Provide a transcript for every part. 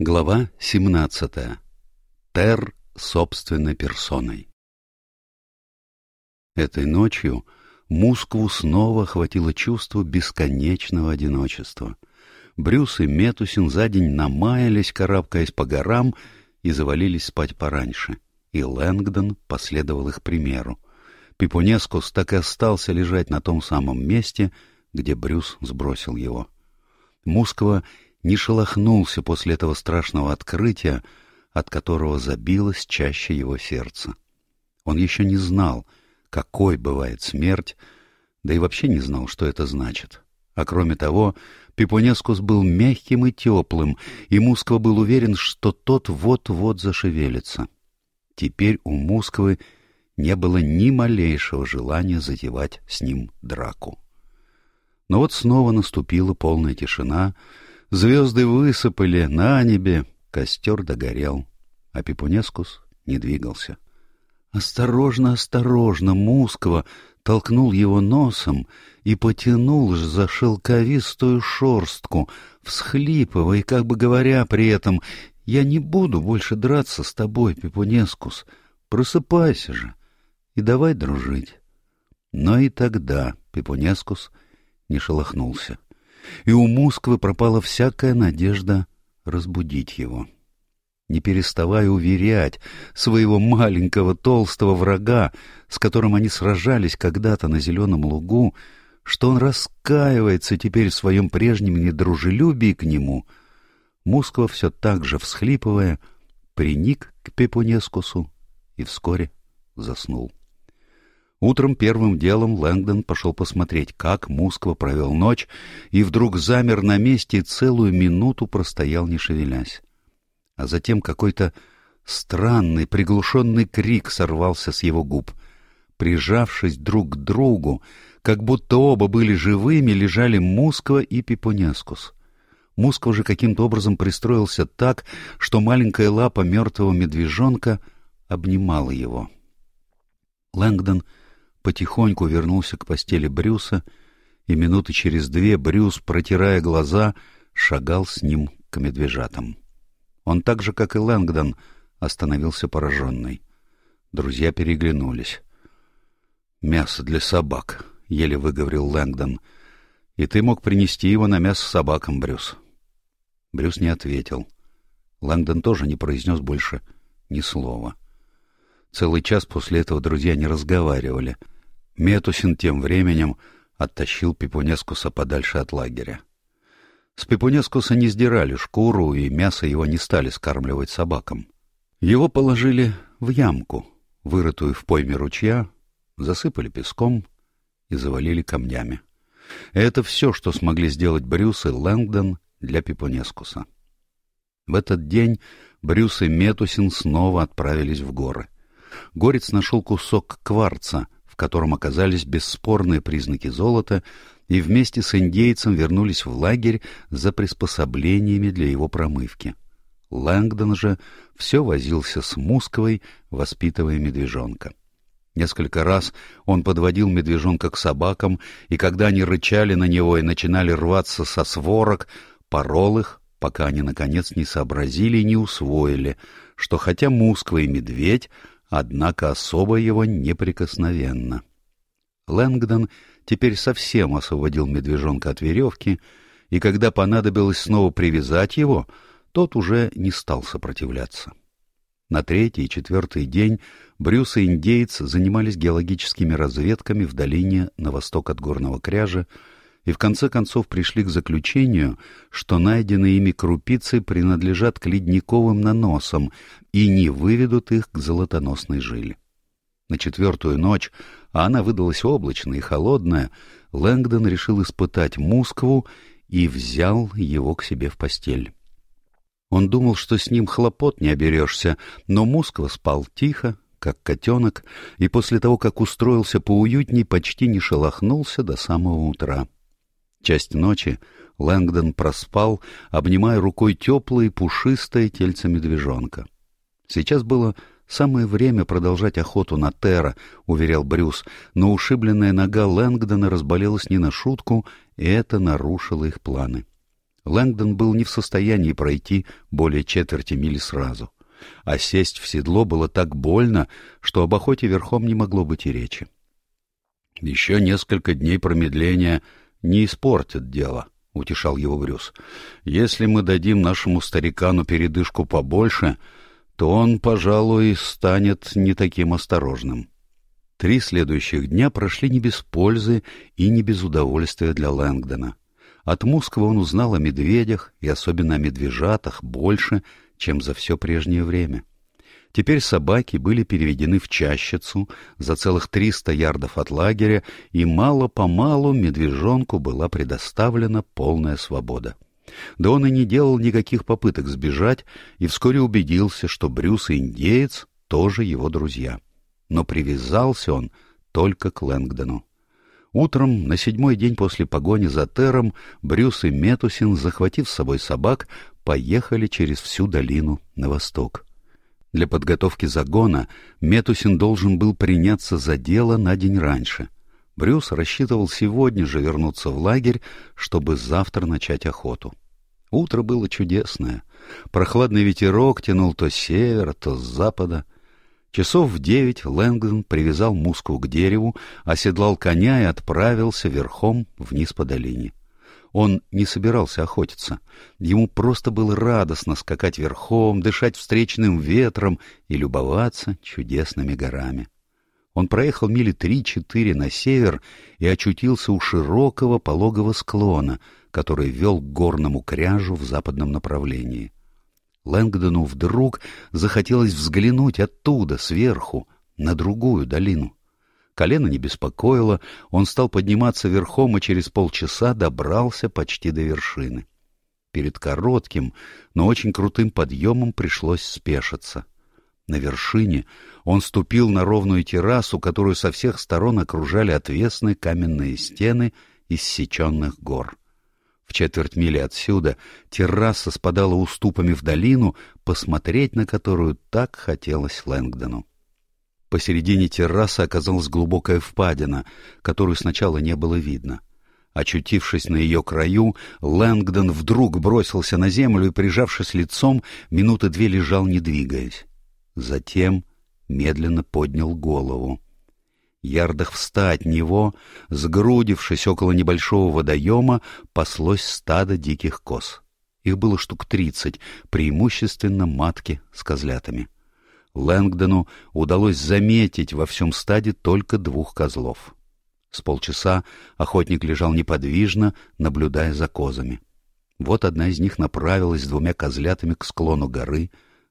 Глава 17. Тер собственной персоной. Этой ночью Мускву снова охватило чувство бесконечного одиночества. Брюс и Метусин за день намаялись, карабкаясь по горам, и завалились спать пораньше, и Лэнгдон последовал их примеру. Пипунескус так и остался лежать на том самом месте, где Брюс сбросил его. Мусква не шелохнулся после этого страшного открытия, от которого забилось чаще его сердце. Он еще не знал, какой бывает смерть, да и вообще не знал, что это значит. А кроме того, Пипонескус был мягким и теплым, и Мусква был уверен, что тот вот-вот зашевелится. Теперь у Мусквы не было ни малейшего желания затевать с ним драку. Но вот снова наступила полная тишина — Звезды высыпали на небе, костер догорел, а Пипунескус не двигался. Осторожно, осторожно, Мускво толкнул его носом и потянул ж за шелковистую шорстку, всхлипывая, как бы говоря при этом, «Я не буду больше драться с тобой, Пипунескус, просыпайся же и давай дружить». Но и тогда Пипунескус не шелохнулся и у Москвы пропала всякая надежда разбудить его. Не переставая уверять своего маленького толстого врага, с которым они сражались когда-то на зеленом лугу, что он раскаивается теперь в своем прежнем недружелюбии к нему, Москва все так же, всхлипывая, приник к Пепунескусу и вскоре заснул. Утром первым делом Лэнгдон пошел посмотреть, как Мусква провел ночь, и вдруг замер на месте и целую минуту простоял, не шевелясь. А затем какой-то странный приглушенный крик сорвался с его губ. Прижавшись друг к другу, как будто оба были живыми, лежали Мусква и Пипонескус. Мусква же каким-то образом пристроился так, что маленькая лапа мертвого медвежонка обнимала его. Лэнгдон — потихоньку вернулся к постели Брюса, и минуты через две Брюс, протирая глаза, шагал с ним к медвежатам. Он так же, как и Лэнгдон, остановился пораженный. Друзья переглянулись. «Мясо для собак», — еле выговорил Лэнгдон. «И ты мог принести его на мясо собакам, Брюс». Брюс не ответил. Лэнгдон тоже не произнес больше ни слова. Целый час после этого друзья не разговаривали — Метусин тем временем оттащил Пипунескуса подальше от лагеря. С Пипунескуса не сдирали шкуру, и мясо его не стали скармливать собакам. Его положили в ямку, вырытую в пойме ручья, засыпали песком и завалили камнями. Это все, что смогли сделать Брюс и Лэндон для Пипунескуса. В этот день Брюс и Метусин снова отправились в горы. Горец нашел кусок кварца — котором оказались бесспорные признаки золота, и вместе с индейцем вернулись в лагерь за приспособлениями для его промывки. Лэнгдон же все возился с Мусковой, воспитывая медвежонка. Несколько раз он подводил медвежонка к собакам, и когда они рычали на него и начинали рваться со сворок, порол их, пока они, наконец, не сообразили и не усвоили, что хотя Мусква и медведь — однако особо его неприкосновенно. Лэнгдон теперь совсем освободил медвежонка от веревки, и когда понадобилось снова привязать его, тот уже не стал сопротивляться. На третий и четвертый день Брюс и индейец занимались геологическими разведками в долине на восток от горного кряжа, и в конце концов пришли к заключению, что найденные ими крупицы принадлежат к ледниковым наносам и не выведут их к золотоносной жиле. На четвертую ночь, а она выдалась облачная и холодная, Лэнгдон решил испытать Мускву и взял его к себе в постель. Он думал, что с ним хлопот не оберешься, но Мусква спал тихо, как котенок, и после того, как устроился поуютней, почти не шелохнулся до самого утра. Часть ночи Лэнгдон проспал, обнимая рукой теплое пушистое тельце медвежонка. Сейчас было самое время продолжать охоту на Тера, уверял Брюс, но ушибленная нога Лэнгдона разболелась не на шутку, и это нарушило их планы. Лэнгдон был не в состоянии пройти более четверти мили сразу. А сесть в седло было так больно, что об охоте верхом не могло быть и речи. Еще несколько дней промедления — не испортит дело», — утешал его Брюс. «Если мы дадим нашему старикану передышку побольше, то он, пожалуй, станет не таким осторожным». Три следующих дня прошли не без пользы и не без удовольствия для Лэнгдона. От Мускова он узнал о медведях и особенно о медвежатах больше, чем за все прежнее время. Теперь собаки были переведены в чащицу за целых 300 ярдов от лагеря, и мало-помалу медвежонку была предоставлена полная свобода. Да он и не делал никаких попыток сбежать, и вскоре убедился, что Брюс и индеец тоже его друзья. Но привязался он только к Лэнгдону. Утром, на седьмой день после погони за Тером, Брюс и Метусин, захватив с собой собак, поехали через всю долину на восток. Для подготовки загона Метусин должен был приняться за дело на день раньше. Брюс рассчитывал сегодня же вернуться в лагерь, чтобы завтра начать охоту. Утро было чудесное. Прохладный ветерок тянул то с севера, то с запада. Часов в девять Лэнгдон привязал муску к дереву, оседлал коня и отправился верхом вниз по долине. Он не собирался охотиться. Ему просто было радостно скакать верхом, дышать встречным ветром и любоваться чудесными горами. Он проехал мили три-четыре на север и очутился у широкого пологого склона, который вел к горному кряжу в западном направлении. Лэнгдону вдруг захотелось взглянуть оттуда, сверху, на другую долину. Колено не беспокоило, он стал подниматься верхом и через полчаса добрался почти до вершины. Перед коротким, но очень крутым подъемом пришлось спешиться. На вершине он ступил на ровную террасу, которую со всех сторон окружали отвесные каменные стены из иссеченных гор. В четверть мили отсюда терраса спадала уступами в долину, посмотреть на которую так хотелось Лэнгдону. Посередине террасы оказалась глубокая впадина, которую сначала не было видно. Очутившись на ее краю, Лэнгдон вдруг бросился на землю и, прижавшись лицом, минуты две лежал, не двигаясь. Затем медленно поднял голову. Ярдах вста от него, сгрудившись около небольшого водоема, паслось стадо диких коз. Их было штук тридцать, преимущественно матки с козлятами. — Лэнгдону удалось заметить во всем стаде только двух козлов. С полчаса охотник лежал неподвижно, наблюдая за козами. Вот одна из них направилась с двумя козлятами к склону горы,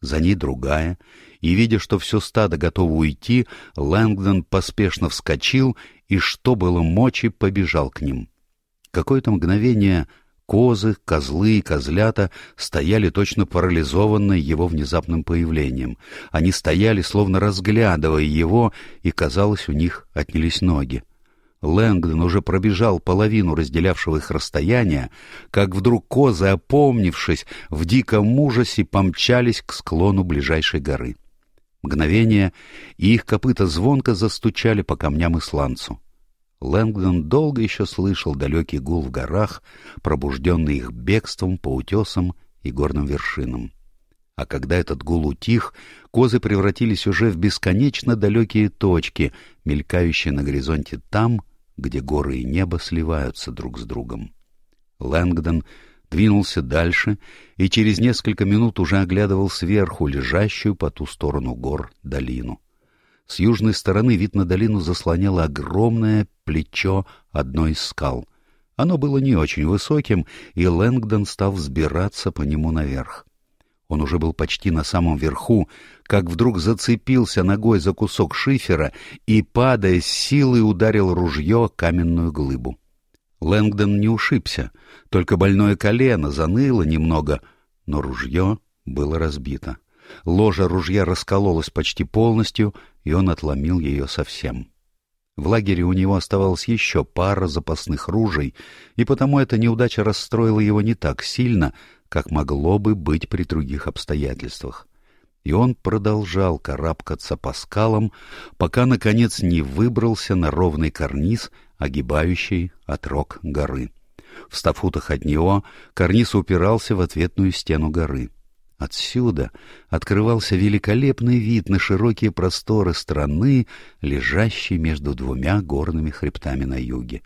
за ней другая, и, видя, что все стадо готово уйти, Лэнгдон поспешно вскочил и, что было мочи, побежал к ним. Какое-то мгновение козы, козлы и козлята стояли точно парализованные его внезапным появлением. Они стояли, словно разглядывая его, и, казалось, у них отнялись ноги. Лэнгдон уже пробежал половину разделявшего их расстояния, как вдруг козы, опомнившись, в диком ужасе помчались к склону ближайшей горы. Мгновение, и их копыта звонко застучали по камням и сланцу. Лэнгдон долго еще слышал далекий гул в горах, пробужденный их бегством по утесам и горным вершинам. А когда этот гул утих, козы превратились уже в бесконечно далекие точки, мелькающие на горизонте там, где горы и небо сливаются друг с другом. Лэнгдон двинулся дальше и через несколько минут уже оглядывал сверху лежащую по ту сторону гор долину. С южной стороны вид на долину заслоняло огромное плечо одной из скал. Оно было не очень высоким, и Лэнгдон стал взбираться по нему наверх. Он уже был почти на самом верху, как вдруг зацепился ногой за кусок шифера и, падая с силой, ударил ружье каменную глыбу. Лэнгдон не ушибся, только больное колено заныло немного, но ружье было разбито. Ложа ружья раскололась почти полностью, и он отломил ее совсем. В лагере у него оставалось еще пара запасных ружей, и потому эта неудача расстроила его не так сильно, как могло бы быть при других обстоятельствах. И он продолжал карабкаться по скалам, пока, наконец, не выбрался на ровный карниз, огибающий отрог горы. В ста футах от него карниз упирался в ответную стену горы — Отсюда открывался великолепный вид на широкие просторы страны, лежащие между двумя горными хребтами на юге.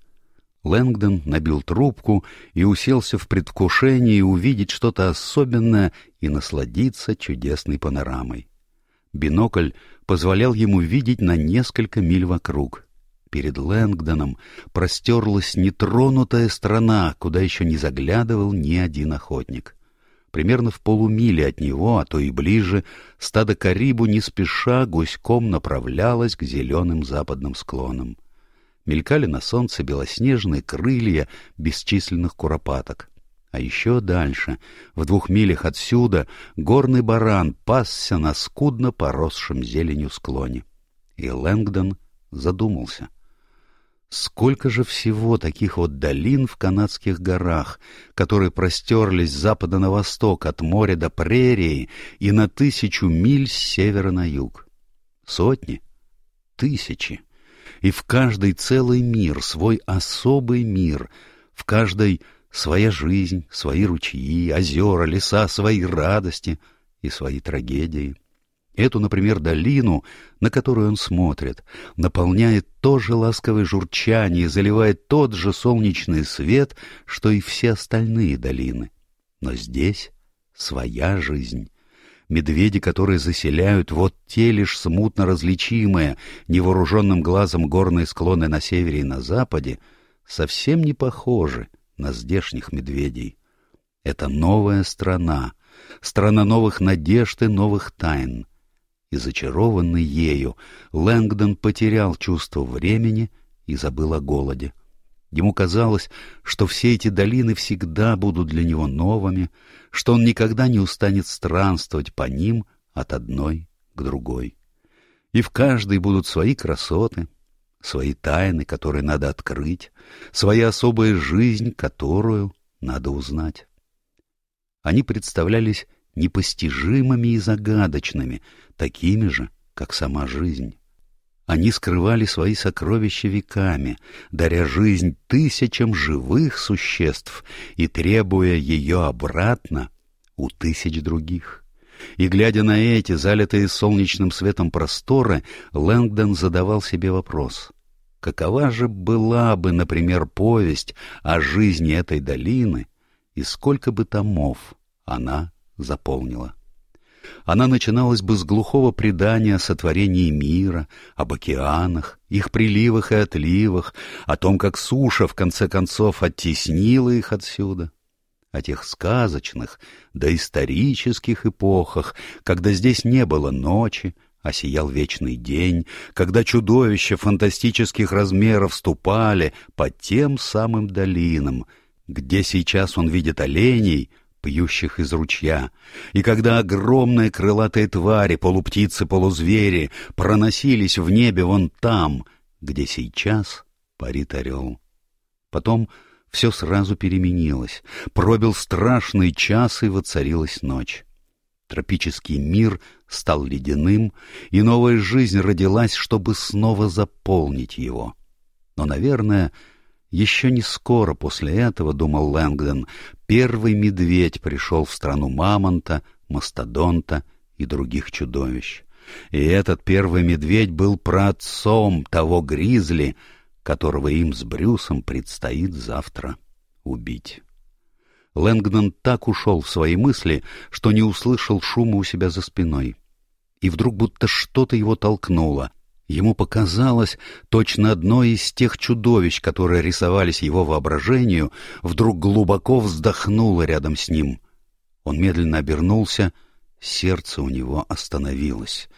Лэнгдон набил трубку и уселся в предвкушении увидеть что-то особенное и насладиться чудесной панорамой. Бинокль позволял ему видеть на несколько миль вокруг. Перед Лэнгдоном простерлась нетронутая страна, куда еще не заглядывал ни один охотник. — Примерно в полумиле от него, а то и ближе, стадо карибу не спеша гуськом направлялось к зеленым западным склонам. Мелькали на солнце белоснежные крылья бесчисленных куропаток. А еще дальше, в двух милях отсюда, горный баран пасся на скудно поросшем зеленью склоне. И Лэнгдон задумался — Сколько же всего таких вот долин в канадских горах, которые простерлись с запада на восток, от моря до прерии и на тысячу миль с севера на юг. Сотни, тысячи. И в каждой целый мир, свой особый мир, в каждой своя жизнь, свои ручьи, озера, леса, свои радости и свои трагедии. Эту, например, долину, на которую он смотрит, наполняет то же ласковое журчание заливает тот же солнечный свет, что и все остальные долины. Но здесь своя жизнь. Медведи, которые заселяют вот те лишь смутно различимые невооруженным глазом горные склоны на севере и на западе, совсем не похожи на здешних медведей. Это новая страна, страна новых надежд и новых тайн — и зачарованный ею, Лэнгдон потерял чувство времени и забыл о голоде. Ему казалось, что все эти долины всегда будут для него новыми, что он никогда не устанет странствовать по ним от одной к другой. И в каждой будут свои красоты, свои тайны, которые надо открыть, своя особая жизнь, которую надо узнать. Они представлялись непостижимыми и загадочными, такими же, как сама жизнь. Они скрывали свои сокровища веками, даря жизнь тысячам живых существ и требуя ее обратно у тысяч других. И, глядя на эти, залитые солнечным светом просторы, Лэнгдон задавал себе вопрос. Какова же была бы, например, повесть о жизни этой долины, и сколько бы томов она заполнила. Она начиналась бы с глухого предания о сотворении мира, об океанах, их приливах и отливах, о том, как суша, в конце концов, оттеснила их отсюда, о тех сказочных, доисторических да эпохах, когда здесь не было ночи, а сиял вечный день, когда чудовища фантастических размеров ступали по тем самым долинам, где сейчас он видит оленей — пьющих из ручья. И когда огромные крылатые твари, полуптицы, полузвери, проносились в небе вон там, где сейчас парит орел. Потом все сразу переменилось. Пробил страшный час, и воцарилась ночь. Тропический мир стал ледяным, и новая жизнь родилась, чтобы снова заполнить его. Но, наверное, — еще не скоро после этого, — думал Лэнгдон, — первый медведь пришел в страну мамонта, мастодонта и других чудовищ. И этот первый медведь был праотцом того гризли, которого им с Брюсом предстоит завтра убить. Лэнгдон так ушел в свои мысли, что не услышал шума у себя за спиной. И вдруг будто что-то его толкнуло — Ему показалось, точно одно из тех чудовищ, которые рисовались его воображению, вдруг глубоко вздохнуло рядом с ним. Он медленно обернулся, сердце у него остановилось,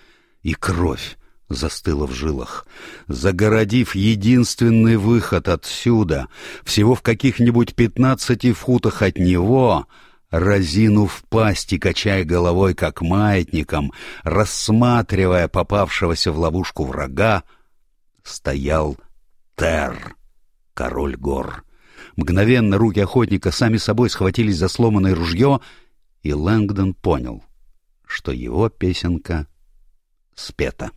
и кровь застыла в жилах. Загородив единственный выход отсюда, всего в каких-нибудь пятнадцати футах от него, разинув пасть и качая головой, как маятником, рассматривая попавшегося в ловушку врага, стоял Тер, король гор. Мгновенно руки охотника сами собой схватились за сломанное ружье, и Лэнгдон понял, что его песенка спета.